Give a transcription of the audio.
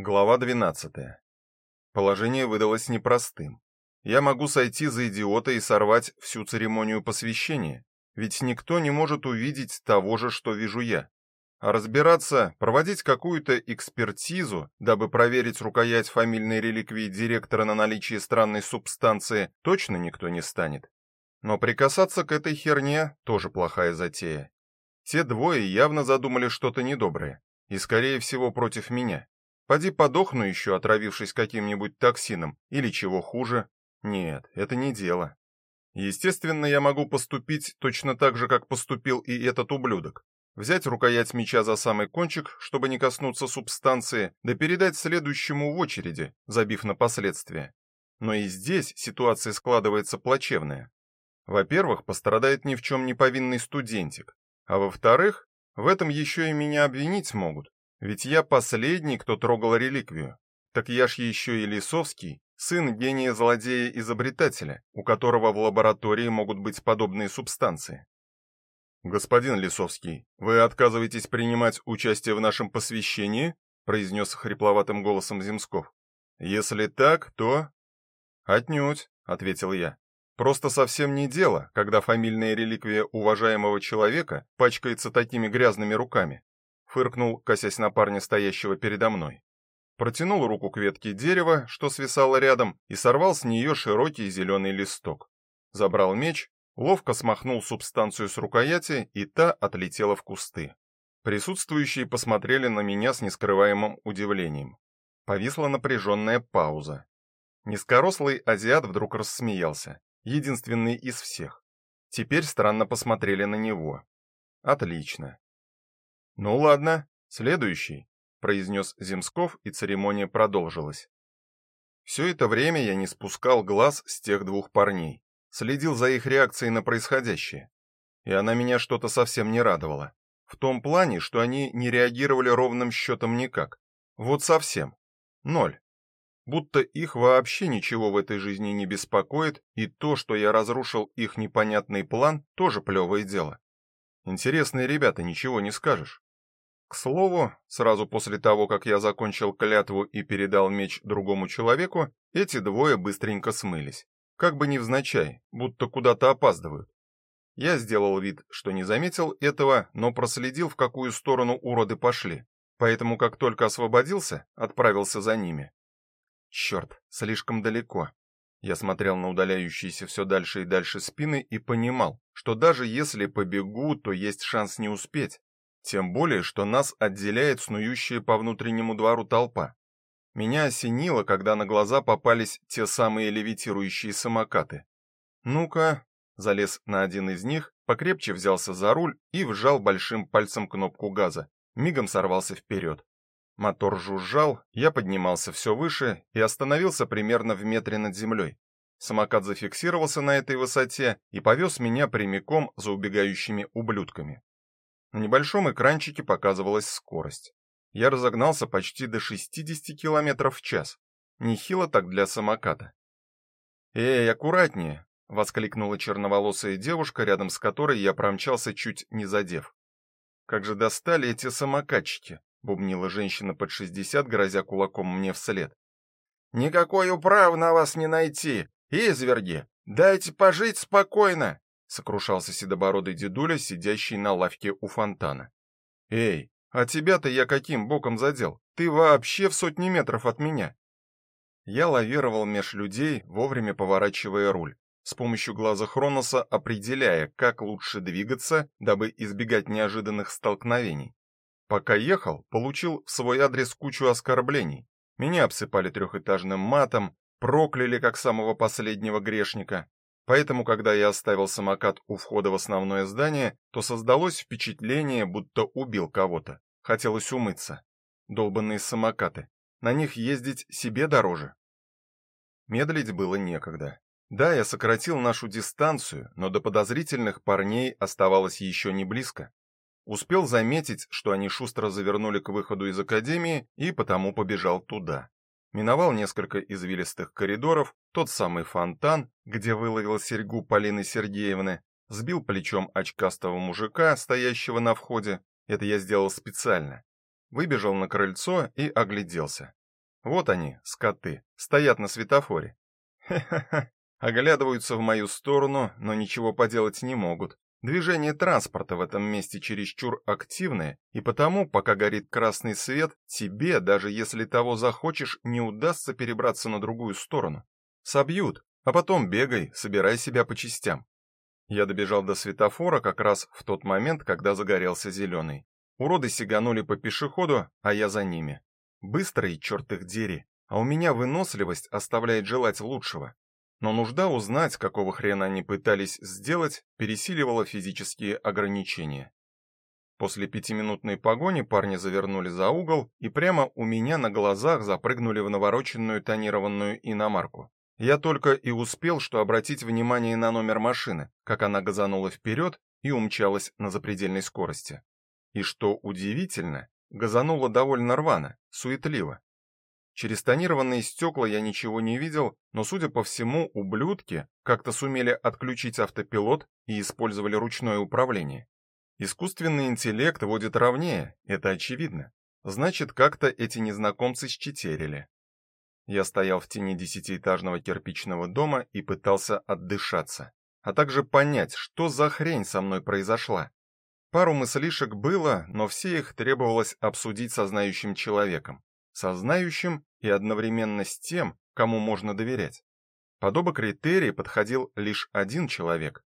Глава 12. Положение выдалось непростым. Я могу сойти за идиота и сорвать всю церемонию посвящения, ведь никто не может увидеть того же, что вижу я. А разбираться, проводить какую-то экспертизу, дабы проверить рукоять фамильной реликвии директора на наличие странной субстанции, точно никто не станет. Но прикасаться к этой херне тоже плохая затея. Те двое явно задумали что-то недоброе, и скорее всего против меня. Поди подохну еще, отравившись каким-нибудь токсином, или чего хуже. Нет, это не дело. Естественно, я могу поступить точно так же, как поступил и этот ублюдок. Взять рукоять меча за самый кончик, чтобы не коснуться субстанции, да передать следующему в очереди, забив на последствия. Но и здесь ситуация складывается плачевная. Во-первых, пострадает ни в чем не повинный студентик, а во-вторых, в этом еще и меня обвинить могут. Ведь я последний, кто трогал реликвию. Так я ж еще и Лисовский, сын гения-злодея-изобретателя, у которого в лаборатории могут быть подобные субстанции. Господин Лисовский, вы отказываетесь принимать участие в нашем посвящении? произнес хрипловатым голосом Земсков. Если так, то отнюдь, ответил я. Просто совсем не дело, когда фамильная реликвия уважаемого человека пачкается такими грязными руками фыркнул, косясь на парня, стоящего передо мной. Протянул руку к ветке дерева, что свисало рядом, и сорвал с нее широкий зеленый листок. Забрал меч, ловко смахнул субстанцию с рукояти, и та отлетела в кусты. Присутствующие посмотрели на меня с нескрываемым удивлением. Повисла напряженная пауза. Низкорослый азиат вдруг рассмеялся, единственный из всех. Теперь странно посмотрели на него. Отлично. Ну ладно, следующий, произнес Земсков, и церемония продолжилась. Все это время я не спускал глаз с тех двух парней, следил за их реакцией на происходящее. И она меня что-то совсем не радовала. В том плане, что они не реагировали ровным счетом никак. Вот совсем. Ноль. Будто их вообще ничего в этой жизни не беспокоит, и то, что я разрушил их непонятный план, тоже плевое дело. Интересные ребята, ничего не скажешь. К слову, сразу после того, как я закончил клятву и передал меч другому человеку, эти двое быстренько смылись, как бы невзначай, будто куда-то опаздывают. Я сделал вид, что не заметил этого, но проследил, в какую сторону уроды пошли. Поэтому, как только освободился, отправился за ними. Черт, слишком далеко. Я смотрел на удаляющиеся все дальше и дальше спины и понимал, что даже если побегу, то есть шанс не успеть. Тем более, что нас отделяет снующая по внутреннему двору толпа. Меня осенило, когда на глаза попались те самые левитирующие самокаты. Ну-ка, залез на один из них, покрепче взялся за руль и вжал большим пальцем кнопку газа. Мигом сорвался вперед. Мотор жужжал, я поднимался все выше и остановился примерно в метре над землей. Самокат зафиксировался на этой высоте и повез меня прямиком за убегающими ублюдками. На небольшом экранчике показывалась скорость. Я разогнался почти до 60 км в час. Нехило так для самоката. "Эй, аккуратнее", воскликнула черноволосая девушка, рядом с которой я промчался чуть не задев. "Как же достали эти самокатчики", бубнила женщина под 60, грозя кулаком мне вслед. "Никакой управы на вас не найти, изверги. Дайте пожить спокойно", сокрушался седобородый дедуля, сидящий на лавке у фонтана. Эй, а тебя-то я каким боком задел? Ты вообще в сотни метров от меня. Я лавировал меж людей, вовремя поворачивая руль, с помощью глаза Хроноса определяя, как лучше двигаться, дабы избегать неожиданных столкновений. Пока ехал, получил в свой адрес кучу оскорблений. Меня обсыпали трехэтажным матом, прокляли как самого последнего грешника, Поэтому, когда я оставил самокат у входа в основное здание, то создалось впечатление, будто убил кого-то. Хотелось умыться. Долбанные самокаты. На них ездить себе дороже. Медлить было некогда. Да, я сократил нашу дистанцию, но до подозрительных парней оставалось еще не близко. Успел заметить, что они шустро завернули к выходу из академии и потому побежал туда миновал несколько извилистых коридоров, тот самый фонтан, где выловил серьгу Полины Сергеевны, сбил плечом очкастого мужика, стоящего на входе. Это я сделал специально. Выбежал на крыльцо и огляделся. Вот они, скоты, стоят на светофоре. Ха-ха-ха. Оглядываются в мою сторону, но ничего поделать не могут. Движение транспорта в этом месте чересчур активное, и потому, пока горит красный свет, тебе, даже если того захочешь, не удастся перебраться на другую сторону. Собьют, а потом бегай, собирай себя по частям. Я добежал до светофора как раз в тот момент, когда загорелся зеленый. Уроды сиганули по пешеходу, а я за ними. Быстрые, черт их дери, а у меня выносливость оставляет желать лучшего но нужда узнать, какого хрена они пытались сделать, пересиливала физические ограничения. После пятиминутной погони парни завернули за угол и прямо у меня на глазах запрыгнули в навороченную тонированную иномарку. Я только и успел что обратить внимание на номер машины, как она газанула вперед и умчалась на запредельной скорости. И что удивительно, газанула довольно рвано, суетливо. Через тонированные стекла я ничего не видел, но, судя по всему, ублюдки как-то сумели отключить автопилот и использовали ручное управление. Искусственный интеллект водит ровнее, это очевидно. Значит, как-то эти незнакомцы счетерили. Я стоял в тени десятиэтажного кирпичного дома и пытался отдышаться, а также понять, что за хрень со мной произошла. Пару мыслишек было, но все их требовалось обсудить со знающим человеком со знающим и одновременно с тем, кому можно доверять. Под оба критерия подходил лишь один человек